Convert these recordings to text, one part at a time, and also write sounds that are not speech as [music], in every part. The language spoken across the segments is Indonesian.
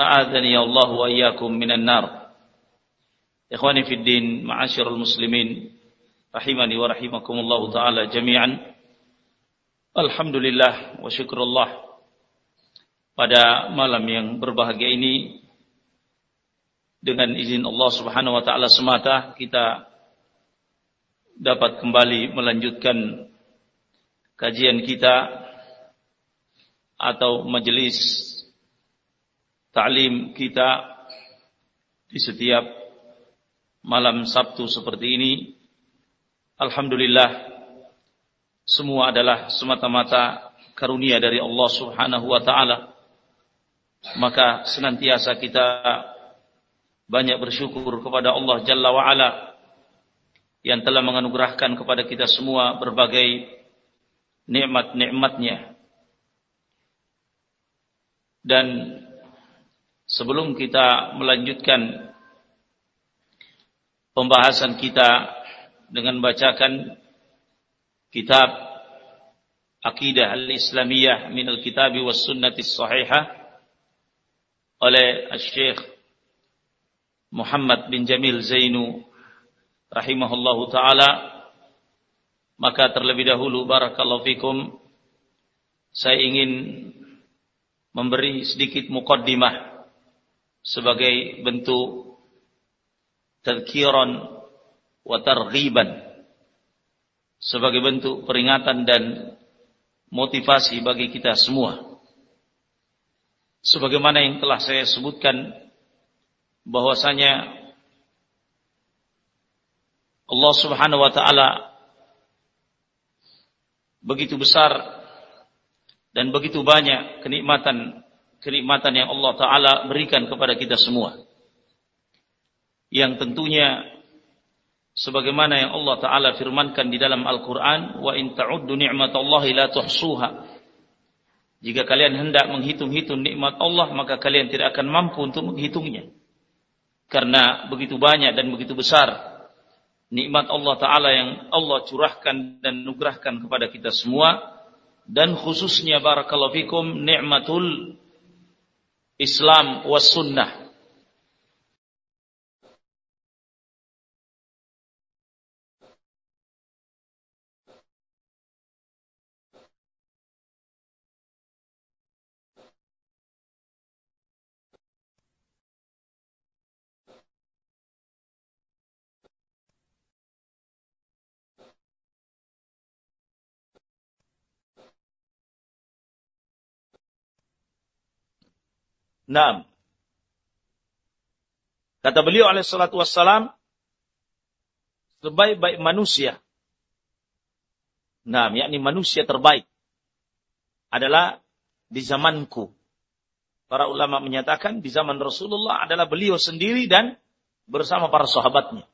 A'adhani Allah wa iyyakum minan nar. Ikhwani fi din, ma'asyiral muslimin, rahimani wa rahimakumullah taala jami'an. Alhamdulillah wa syukrullah. Pada malam yang berbahagia ini dengan izin Allah Subhanahu wa taala semata kita dapat kembali melanjutkan kajian kita atau majelis ta'lim kita di setiap malam Sabtu seperti ini Alhamdulillah semua adalah semata-mata karunia dari Allah Subhanahu wa taala. Maka senantiasa kita banyak bersyukur kepada Allah Jalla wa ala yang telah menganugerahkan kepada kita semua berbagai nikmat-nikmatnya. Dan sebelum kita melanjutkan pembahasan kita dengan bacakan kitab Aqidah Al-Islamiyah min Al-Kitab was Sunnah Sahihah oleh Syekh Muhammad bin Jamil Zainu rahimahullahu taala. Maka terlebih dahulu barakallahu fikum saya ingin memberi sedikit mukaddimah sebagai bentuk tadkiran wa targhiban sebagai bentuk peringatan dan motivasi bagi kita semua. Sebagaimana yang telah saya sebutkan bahwasanya Allah Subhanahu wa taala begitu besar dan begitu banyak kenikmatan kenikmatan yang Allah Ta'ala berikan kepada kita semua. Yang tentunya sebagaimana yang Allah Ta'ala firmankan di dalam Al-Quran, wa in ta'uddu ni'matallahi la tuhsuha. Jika kalian hendak menghitung-hitung nikmat Allah, maka kalian tidak akan mampu untuk menghitungnya. Karena begitu banyak dan begitu besar nikmat Allah Ta'ala yang Allah curahkan dan nugerahkan kepada kita semua. Dan khususnya barakallahu fikum ni'matul Islam was sunnah Naam. Kata beliau alaihi salatu wassalam, sebaik-baik manusia. Naam, yakni manusia terbaik adalah di zamanku. Para ulama menyatakan di zaman Rasulullah adalah beliau sendiri dan bersama para sahabatnya.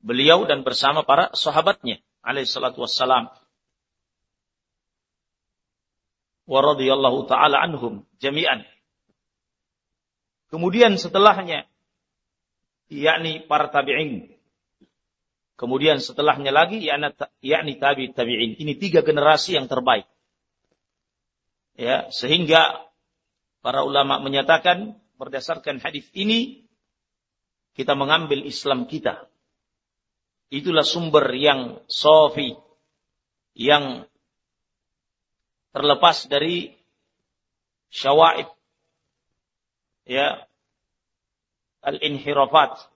Beliau dan bersama para sahabatnya alaihi salatu wassalam. Wa radhiyallahu taala anhum jami'an. Kemudian setelahnya yakni para tabi'in. Kemudian setelahnya lagi yakni tabi tabi'in. Ini tiga generasi yang terbaik. Ya, sehingga para ulama menyatakan berdasarkan hadis ini kita mengambil Islam kita. Itulah sumber yang sofi, yang terlepas dari syawaib ya al-inhirafat.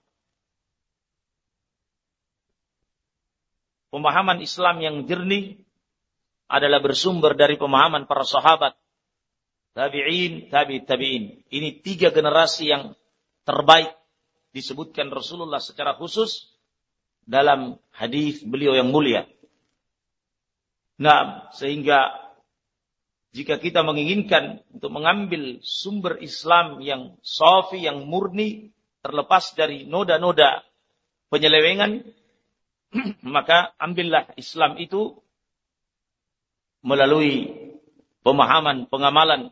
Pemahaman Islam yang jernih adalah bersumber dari pemahaman para sahabat, tabi'in, tabi' tabi'in. Ini tiga generasi yang terbaik disebutkan Rasulullah secara khusus dalam hadis beliau yang mulia. Nah, sehingga jika kita menginginkan untuk mengambil sumber Islam yang sofi, yang murni, terlepas dari noda-noda penyelewengan, [clears throat] maka ambillah Islam itu melalui pemahaman, pengamalan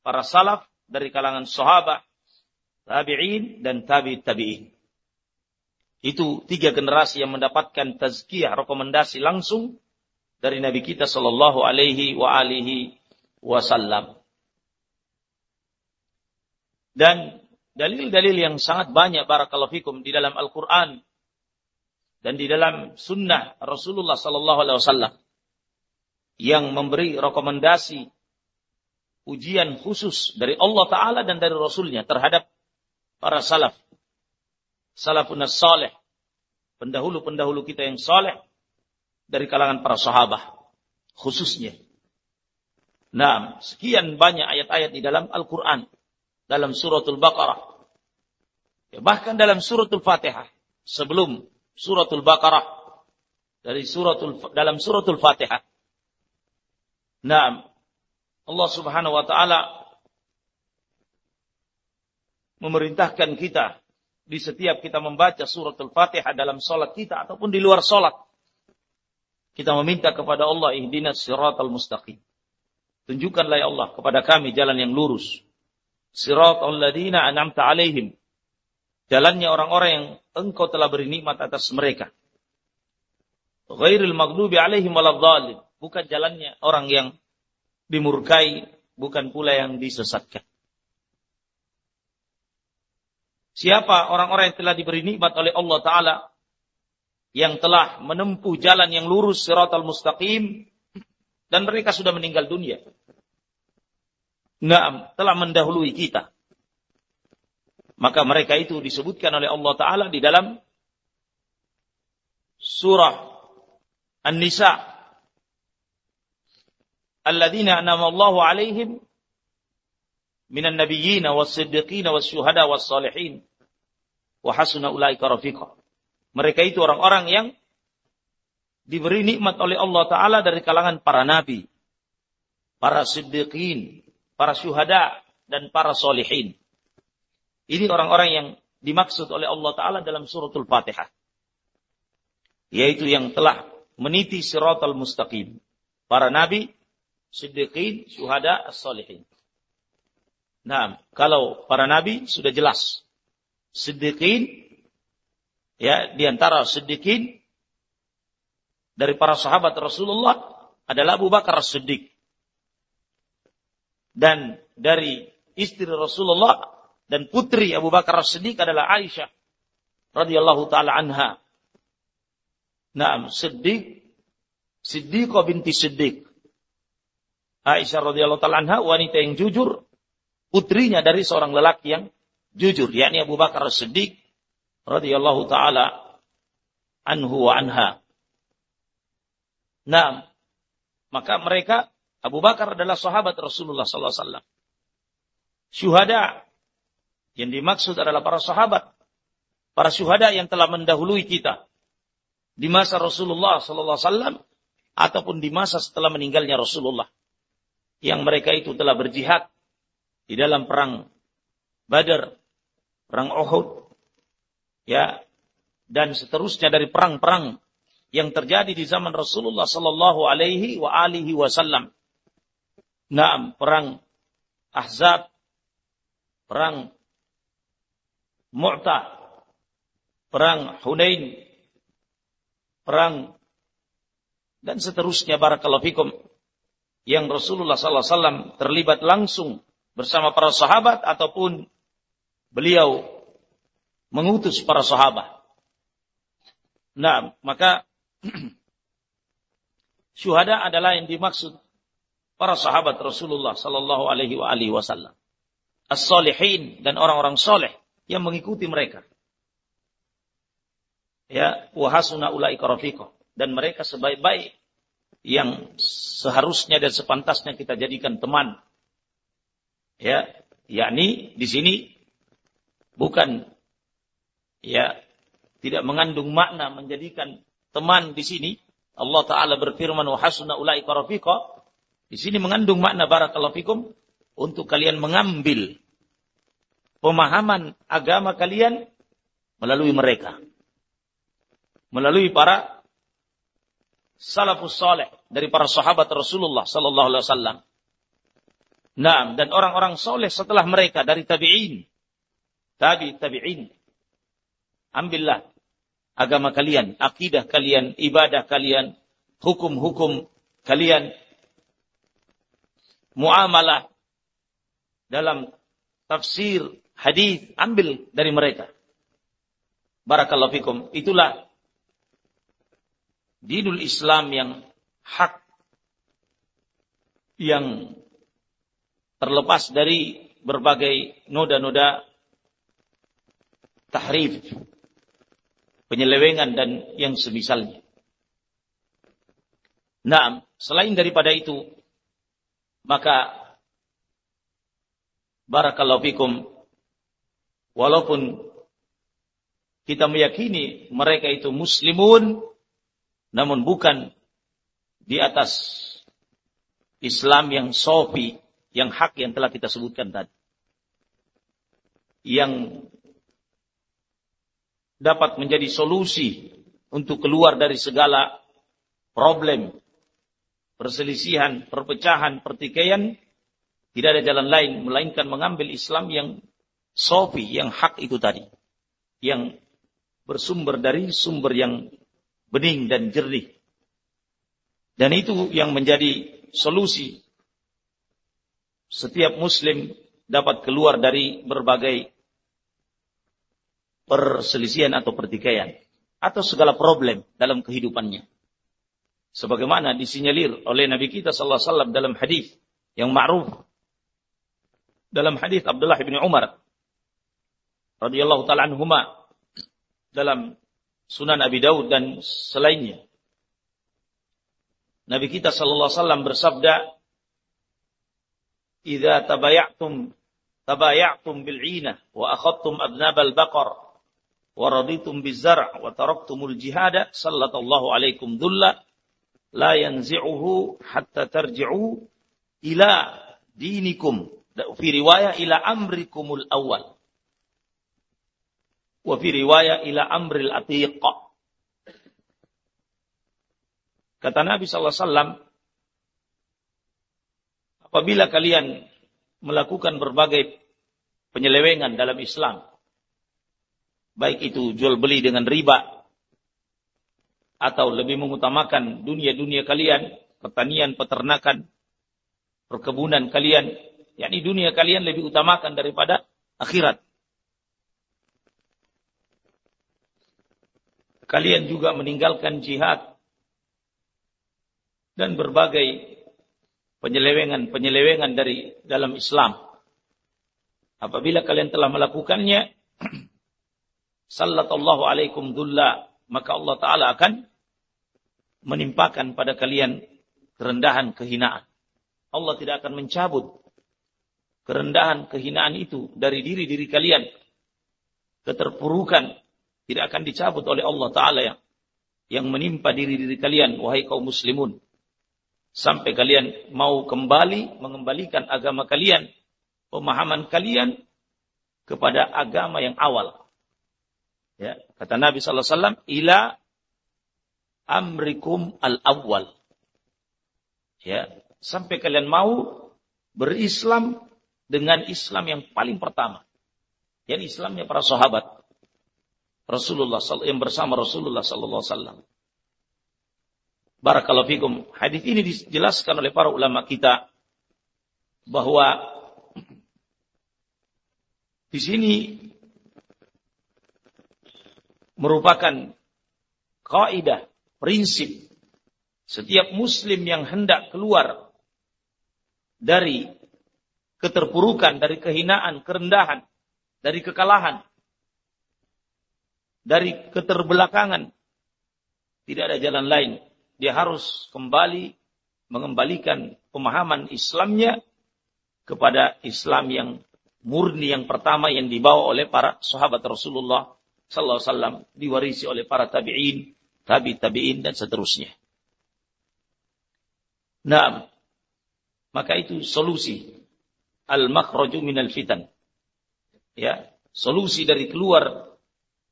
para salaf dari kalangan sahabat, tabi'in, dan tabi' tabi'in. Itu tiga generasi yang mendapatkan tazkiyah, rekomendasi langsung dari Nabi kita Sallallahu Alaihi wa alihi wasallam. Dan dalil-dalil yang sangat banyak barakallahu fikum di dalam Al-Qur'an dan di dalam sunnah Rasulullah sallallahu alaihi wasallam yang memberi rekomendasi ujian khusus dari Allah taala dan dari Rasulnya terhadap para salaf. Salafun salih. Pendahulu-pendahulu kita yang saleh dari kalangan para sahabat khususnya Nah, sekian banyak ayat-ayat di dalam Al-Quran. Dalam suratul Baqarah. Ya, bahkan dalam suratul Fatihah. Sebelum suratul Baqarah. Dari suratul, dalam suratul Fatihah. Nah, Allah subhanahu wa ta'ala memerintahkan kita di setiap kita membaca suratul Fatihah dalam solat kita ataupun di luar solat. Kita meminta kepada Allah ihdinas siratal mustaqim. Tunjukkanlah ya Allah kepada kami jalan yang lurus. Siratal ladina an'amta alaihim. Jalannya orang-orang yang engkau telah beri nikmat atas mereka. Ghairil maghdubi alaihim waladhdallin. Bukan jalannya orang yang dimurkai, bukan pula yang disesatkan. Siapa orang-orang yang telah diberi nikmat oleh Allah Ta'ala yang telah menempuh jalan yang lurus siratal mustaqim dan mereka sudah meninggal dunia. Naam, telah mendahului kita. Maka mereka itu disebutkan oleh Allah Ta'ala di dalam surah An-Nisa. Alladzina anama Allahu alaihim minan nabiyyin was-siddiqin was-syuhada was-salihin wa hasuna ulaika rafiqa. Mereka itu orang-orang yang diberi nikmat oleh Allah Ta'ala dari kalangan para nabi, para siddiqin, para syuhada, dan para solihin. Ini orang-orang yang dimaksud oleh Allah Ta'ala dalam suratul Fatihah. Yaitu yang telah meniti siratal mustaqim. Para nabi, siddiqin, syuhada, solihin. Nah, kalau para nabi sudah jelas. Siddiqin, ya, di antara siddiqin, dari para sahabat Rasulullah adalah Abu Bakar As-Siddiq. Dan dari istri Rasulullah dan putri Abu Bakar As-Siddiq adalah Aisyah radhiyallahu taala anha. Naam, Siddiq Siddiqah binti Siddiq. Aisyah radhiyallahu taala anha wanita yang jujur, putrinya dari seorang lelaki yang jujur, yakni Abu Bakar As-Siddiq radhiyallahu taala anhu wa anha. Nah, maka mereka Abu Bakar adalah sahabat Rasulullah SAW. Syuhada yang dimaksud adalah para sahabat, para syuhada yang telah mendahului kita di masa Rasulullah SAW ataupun di masa setelah meninggalnya Rasulullah, yang mereka itu telah berjihad di dalam perang Badar, perang Uhud, ya, dan seterusnya dari perang-perang yang terjadi di zaman Rasulullah sallallahu alaihi wa alihi wasallam. Naam, perang Ahzab, perang Mu'tah, perang Hunain, perang dan seterusnya barakallahu fikum yang Rasulullah sallallahu alaihi wasallam terlibat langsung bersama para sahabat ataupun beliau mengutus para sahabat. Nah, maka [clears throat] Syuhada adalah yang dimaksud para sahabat Rasulullah sallallahu alaihi wasallam. as-solihin dan orang-orang soleh yang mengikuti mereka. Ya, wahasuna ulaika rafiqah dan mereka sebaik-baik yang seharusnya dan sepantasnya kita jadikan teman. Ya, yakni di sini bukan ya tidak mengandung makna menjadikan teman di sini. Allah taala berfirman wa hasuna ulaika. Di sini mengandung makna barakallahu fikum untuk kalian mengambil pemahaman agama kalian melalui mereka. Melalui para salafus saleh dari para sahabat Rasulullah sallallahu alaihi wasallam. Nah, dan orang-orang soleh setelah mereka dari tabi'in. Tabi tabi'in. Ambillah agama kalian, akidah kalian, ibadah kalian, hukum-hukum kalian, muamalah dalam tafsir hadis ambil dari mereka. Barakallahu fikum. Itulah dinul Islam yang hak yang terlepas dari berbagai noda-noda tahrif, penyelewengan dan yang semisalnya. Nah, selain daripada itu, maka barakallahu fikum walaupun kita meyakini mereka itu muslimun namun bukan di atas Islam yang sofi, yang hak yang telah kita sebutkan tadi. Yang dapat menjadi solusi untuk keluar dari segala problem, perselisihan, perpecahan, pertikaian, tidak ada jalan lain melainkan mengambil Islam yang sofi, yang hak itu tadi. Yang bersumber dari sumber yang bening dan jernih. Dan itu yang menjadi solusi. Setiap muslim dapat keluar dari berbagai perselisihan atau pertikaian. Atau segala problem dalam kehidupannya. Sebagaimana disinyalir oleh Nabi kita sallallahu alaihi wasallam dalam hadis yang ma'ruf dalam hadis Abdullah bin Umar radhiyallahu taala anhuma dalam Sunan Abi Daud dan selainnya. Nabi kita sallallahu alaihi wasallam bersabda, "Idza tabaya'tum tabaya'tum bil 'inah wa akhadtum adnab al baqar wa raditum biz zar' wa taraktumul jihada sallallahu alaikum dhulla la yanzi'uhu hatta tarji'u ila dinikum." Fi riwayat ila amrikumul awal. Wa fi riwayat ila amril atiq. Kata Nabi SAW, apabila kalian melakukan berbagai penyelewengan dalam Islam, baik itu jual beli dengan riba, atau lebih mengutamakan dunia-dunia kalian, pertanian, peternakan, perkebunan kalian, yakni dunia kalian lebih utamakan daripada akhirat. Kalian juga meninggalkan jihad dan berbagai penyelewengan-penyelewengan dari dalam Islam. Apabila kalian telah melakukannya, sallallahu alaikum dulla, maka Allah Ta'ala akan menimpakan pada kalian kerendahan, kehinaan. Allah tidak akan mencabut kerendahan, kehinaan itu dari diri-diri kalian. Keterpurukan tidak akan dicabut oleh Allah Ta'ala yang, yang menimpa diri-diri kalian, wahai kaum muslimun. Sampai kalian mau kembali mengembalikan agama kalian, pemahaman kalian kepada agama yang awal. Ya, kata Nabi wasallam, ila amrikum al-awwal. Ya, sampai kalian mau berislam dengan Islam yang paling pertama. Yang Islamnya para sahabat. Rasulullah yang bersama Rasulullah wasallam. Barakallahu fikum. Hadis ini dijelaskan oleh para ulama kita bahwa di sini merupakan kaidah, prinsip setiap muslim yang hendak keluar dari keterpurukan, dari kehinaan, kerendahan, dari kekalahan, dari keterbelakangan. Tidak ada jalan lain. Dia harus kembali mengembalikan pemahaman Islamnya kepada Islam yang murni yang pertama yang dibawa oleh para sahabat Rasulullah sallallahu alaihi wasallam diwarisi oleh para tabi'in, tabi tabi'in dan seterusnya. Nah, maka itu solusi al-makhraju minal fitan. Ya, solusi dari keluar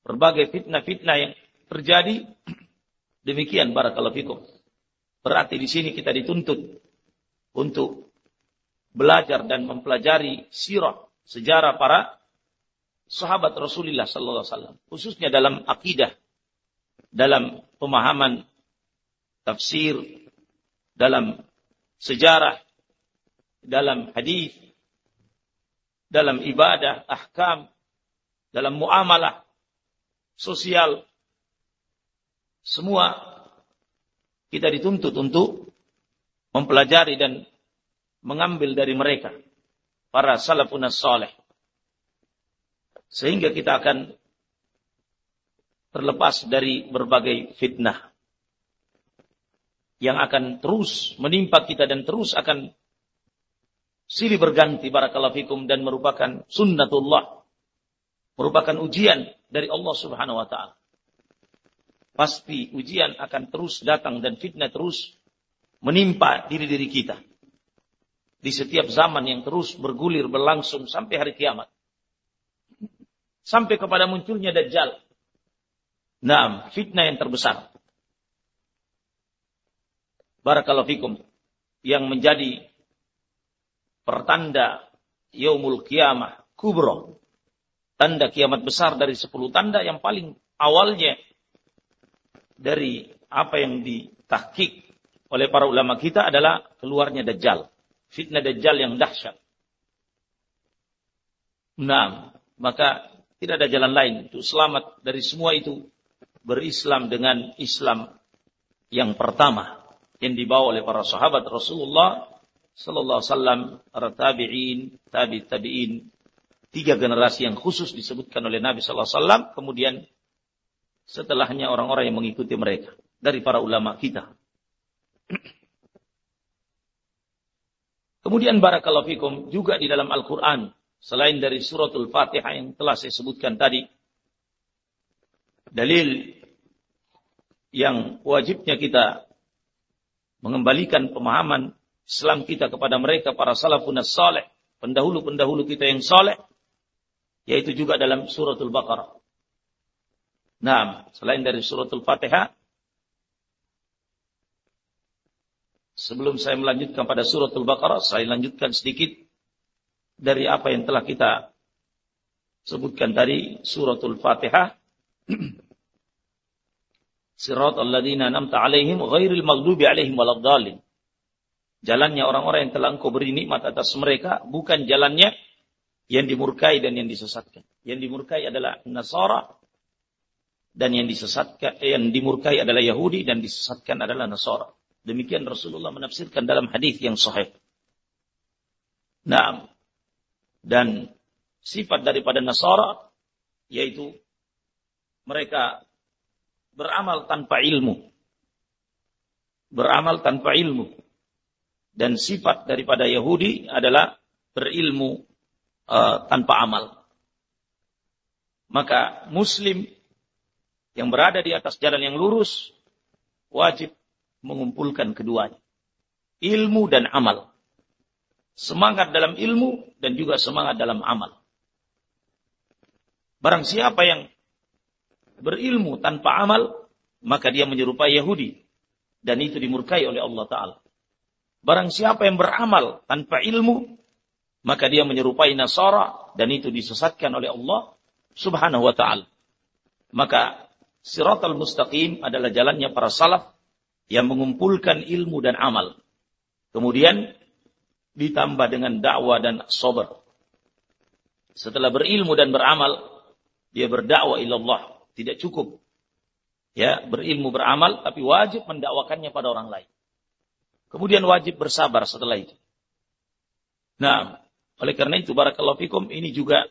berbagai fitnah-fitnah yang terjadi [clears throat] demikian barakallahu fikum. Berarti di sini kita dituntut untuk belajar dan mempelajari sirah sejarah para sahabat Rasulullah sallallahu alaihi wasallam, khususnya dalam akidah, dalam pemahaman tafsir, dalam sejarah, dalam hadis, dalam ibadah, ahkam, dalam muamalah sosial. Semua kita dituntut untuk mempelajari dan mengambil dari mereka para salafun salih sehingga kita akan terlepas dari berbagai fitnah yang akan terus menimpa kita dan terus akan silih berganti barakallahu fikum dan merupakan sunnatullah merupakan ujian dari Allah Subhanahu wa taala pasti ujian akan terus datang dan fitnah terus menimpa diri-diri kita di setiap zaman yang terus bergulir berlangsung sampai hari kiamat. Sampai kepada munculnya Dajjal. Nah, fitnah yang terbesar. Barakallahu fikum. Yang menjadi pertanda Yaumul Kiamah Kubro. Tanda kiamat besar dari sepuluh tanda yang paling awalnya dari apa yang ditahkik oleh para ulama kita adalah keluarnya Dajjal fitnah dajjal yang dahsyat. Nah, maka tidak ada jalan lain untuk selamat dari semua itu berislam dengan Islam yang pertama yang dibawa oleh para sahabat Rasulullah sallallahu alaihi wasallam, para tabi'in, tabi tabi'in, tiga generasi yang khusus disebutkan oleh Nabi sallallahu alaihi wasallam, kemudian setelahnya orang-orang yang mengikuti mereka dari para ulama kita. Kemudian barakallahu fikum juga di dalam Al-Quran. Selain dari suratul Fatihah yang telah saya sebutkan tadi. Dalil yang wajibnya kita mengembalikan pemahaman Islam kita kepada mereka para salafun saleh, pendahulu-pendahulu kita yang saleh, yaitu juga dalam suratul Baqarah. Nah, selain dari suratul Fatihah, Sebelum saya melanjutkan pada suratul Baqarah, saya lanjutkan sedikit dari apa yang telah kita sebutkan tadi suratul Fatihah. [clears throat] Sirat alladzina namta alaihim ghairil maghdubi alaihim waladdallin. Jalannya orang-orang yang telah engkau beri nikmat atas mereka, bukan jalannya yang dimurkai dan yang disesatkan. Yang dimurkai adalah Nasara dan yang disesatkan yang dimurkai adalah Yahudi dan disesatkan adalah Nasara. Demikian Rasulullah menafsirkan dalam hadis yang sahih. Nah, dan sifat daripada Nasara yaitu mereka beramal tanpa ilmu. Beramal tanpa ilmu. Dan sifat daripada Yahudi adalah berilmu uh, tanpa amal. Maka muslim yang berada di atas jalan yang lurus wajib mengumpulkan keduanya. Ilmu dan amal. Semangat dalam ilmu dan juga semangat dalam amal. Barang siapa yang berilmu tanpa amal, maka dia menyerupai Yahudi. Dan itu dimurkai oleh Allah Ta'ala. Barang siapa yang beramal tanpa ilmu, maka dia menyerupai Nasara dan itu disesatkan oleh Allah Subhanahu wa taala. Maka siratal mustaqim adalah jalannya para salaf yang mengumpulkan ilmu dan amal. Kemudian ditambah dengan dakwah dan sabar. Setelah berilmu dan beramal, dia berdakwah ilallah. Tidak cukup. Ya, berilmu beramal, tapi wajib mendakwakannya pada orang lain. Kemudian wajib bersabar setelah itu. Nah, Oleh karena itu barakallahu fikum ini juga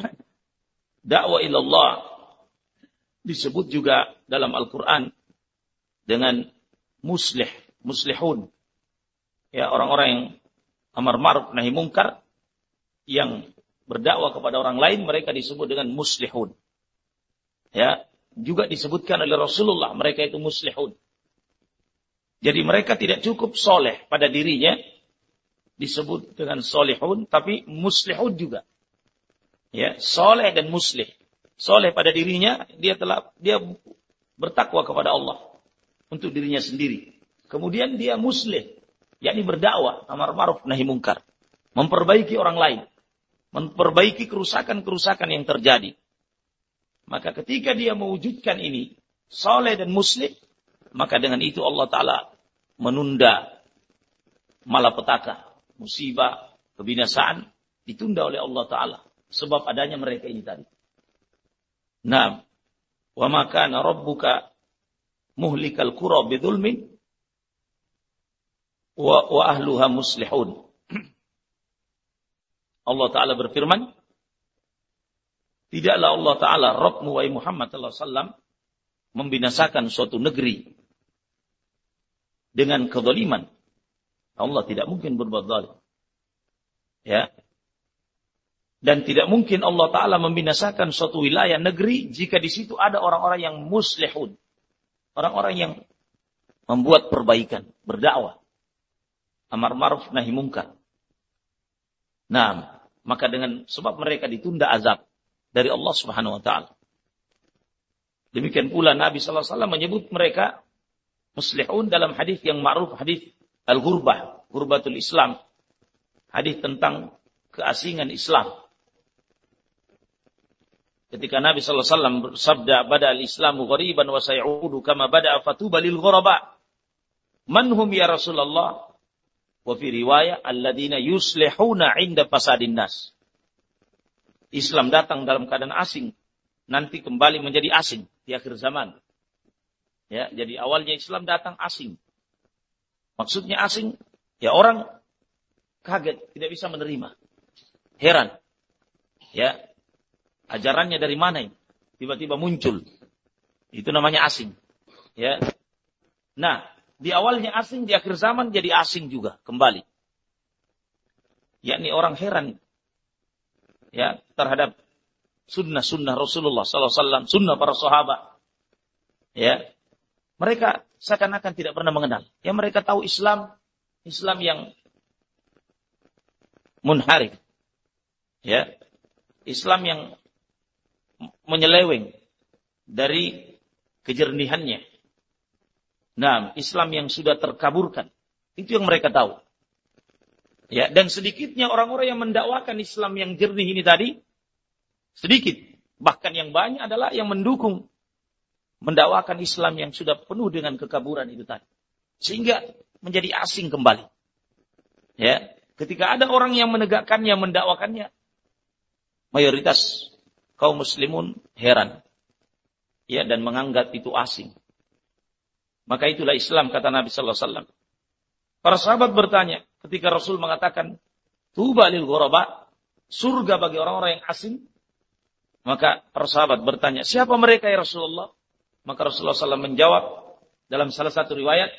[clears throat] dakwah ilallah disebut juga dalam Al-Qur'an dengan muslih, muslihun. Ya, orang-orang yang amar ma'ruf nahi mungkar yang berdakwah kepada orang lain mereka disebut dengan muslihun. Ya, juga disebutkan oleh Rasulullah mereka itu muslihun. Jadi mereka tidak cukup soleh pada dirinya, disebut dengan solehun, tapi muslihun juga. Ya, soleh dan muslih. Soleh pada dirinya, dia telah dia bertakwa kepada Allah untuk dirinya sendiri. Kemudian dia muslih, yakni berdakwah, amar ma'ruf nahi mungkar, memperbaiki orang lain, memperbaiki kerusakan-kerusakan yang terjadi. Maka ketika dia mewujudkan ini, soleh dan muslim, maka dengan itu Allah Ta'ala menunda malapetaka musibah, kebinasaan ditunda oleh Allah Ta'ala. Sebab adanya mereka ini tadi. Nah, wa makana rabbuka muhlikal qura bidulmin wa, wa ahluha muslihun. Allah Ta'ala berfirman, Tidaklah Allah Ta'ala, Rabbmu wa Muhammad SAW, membinasakan suatu negeri dengan kezaliman Allah tidak mungkin berbuat zalim. Ya. Dan tidak mungkin Allah Ta'ala membinasakan suatu wilayah negeri jika di situ ada orang-orang yang muslihun. Orang-orang yang membuat perbaikan, berdakwah. Amar ma'ruf nahi mungkar. Nah, maka dengan sebab mereka ditunda azab dari Allah Subhanahu wa taala. Demikian pula Nabi sallallahu alaihi wasallam menyebut mereka muslihun dalam hadis yang ma'ruf hadis Al-Ghurbah, Gurbatul Islam. Hadis tentang keasingan Islam. Ketika Nabi sallallahu alaihi wasallam bersabda, "Bada al-Islamu ghariban wa sayaudu kama bada fatuba lil ghuraba." Man hum ya Rasulullah? Wa fi riwayah alladziina yuslihuna 'inda fasadin nas. Islam datang dalam keadaan asing, nanti kembali menjadi asing di akhir zaman. Ya, jadi awalnya Islam datang asing, Maksudnya asing, ya orang kaget, tidak bisa menerima. Heran. Ya, ajarannya dari mana ini? Tiba-tiba muncul. Itu namanya asing. Ya. Nah, di awalnya asing, di akhir zaman jadi asing juga kembali. Yakni orang heran ya terhadap sunnah-sunnah Rasulullah SAW, sunnah para sahabat. Ya, mereka seakan-akan tidak pernah mengenal. Yang mereka tahu Islam, Islam yang munharif. Ya. Islam yang menyeleweng dari kejernihannya. Nah, Islam yang sudah terkaburkan. Itu yang mereka tahu. Ya, dan sedikitnya orang-orang yang mendakwakan Islam yang jernih ini tadi, sedikit. Bahkan yang banyak adalah yang mendukung mendakwakan Islam yang sudah penuh dengan kekaburan itu tadi. Sehingga menjadi asing kembali. Ya, ketika ada orang yang menegakkannya, mendakwakannya, mayoritas kaum muslimun heran. Ya, dan menganggap itu asing. Maka itulah Islam kata Nabi sallallahu alaihi wasallam. Para sahabat bertanya ketika Rasul mengatakan tuba lil ghuraba, surga bagi orang-orang yang asing. Maka para sahabat bertanya, siapa mereka ya Rasulullah? Maka Rasulullah SAW menjawab dalam salah satu riwayat,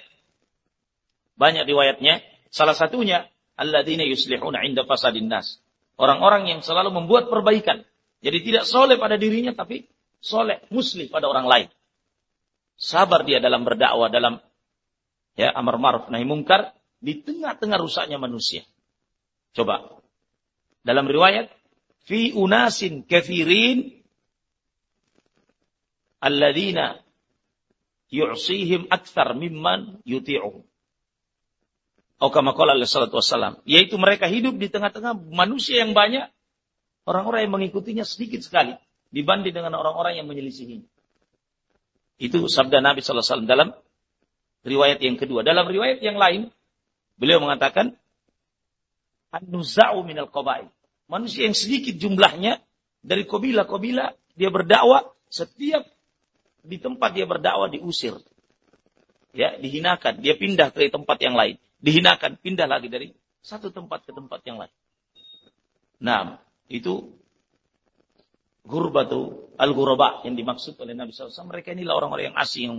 banyak riwayatnya, salah satunya, alladzina yuslihuna inda fasadin nas. Orang-orang yang selalu membuat perbaikan. Jadi tidak soleh pada dirinya, tapi soleh, muslim pada orang lain. Sabar dia dalam berdakwah, dalam ya amar ma'ruf nahi mungkar, di tengah-tengah rusaknya manusia. Coba. Dalam riwayat, fi unasin kafirin alladzina yu'sihim akthar mimman yuti'uhum. Atau kama qala salatu wassalam. Yaitu mereka hidup di tengah-tengah manusia yang banyak. Orang-orang yang mengikutinya sedikit sekali. Dibanding dengan orang-orang yang menyelisihinya. Itu sabda Nabi SAW dalam riwayat yang kedua. Dalam riwayat yang lain, beliau mengatakan, An-nuza'u minal qaba'i. Manusia yang sedikit jumlahnya, dari kobila-kobila, dia berdakwah, setiap di tempat dia berdakwah diusir. Ya, dihinakan, dia pindah ke tempat yang lain. Dihinakan, pindah lagi dari satu tempat ke tempat yang lain. Nah, itu gurbatu al-ghuraba yang dimaksud oleh Nabi SAW. Mereka inilah orang-orang yang asing yang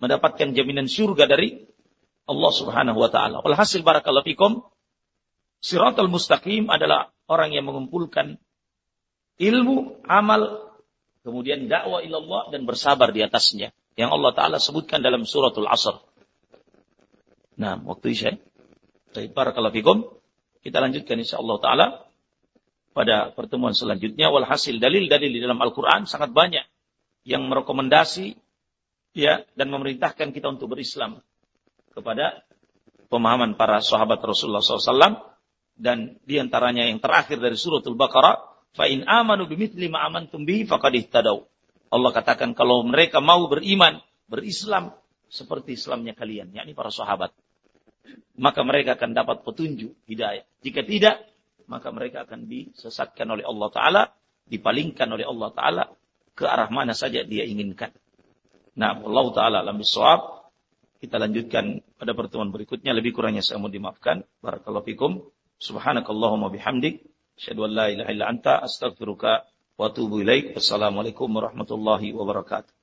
mendapatkan jaminan surga dari Allah Subhanahu wa taala. Walhasil barakallahu fikum, siratal mustaqim adalah orang yang mengumpulkan ilmu, amal, kemudian dakwah ilallah dan bersabar di atasnya. Yang Allah Ta'ala sebutkan dalam suratul Asr. Nah, waktu isya. Baik, barakallahu fikum. Kita lanjutkan insyaAllah Ta'ala pada pertemuan selanjutnya. Walhasil dalil-dalil di dalam Al-Quran sangat banyak yang merekomendasi ya dan memerintahkan kita untuk berislam kepada pemahaman para sahabat Rasulullah SAW dan di antaranya yang terakhir dari suratul Baqarah Fa in amanu bimithli ma amantum bihi faqad ihtadaw. Allah katakan kalau mereka mau beriman, berislam seperti Islamnya kalian, yakni para sahabat. Maka mereka akan dapat petunjuk hidayah. Jika tidak, maka mereka akan disesatkan oleh Allah Ta'ala, dipalingkan oleh Allah Ta'ala ke arah mana saja dia inginkan. Nah, Allah Ta'ala alam bisawab. Kita lanjutkan pada pertemuan berikutnya. Lebih kurangnya saya mau dimaafkan. Barakallahu fikum. Subhanakallahumma bihamdik. Asyhadu an la ilaha illa anta astaghfiruka wa atubu ilaik. Wassalamualaikum warahmatullahi wabarakatuh.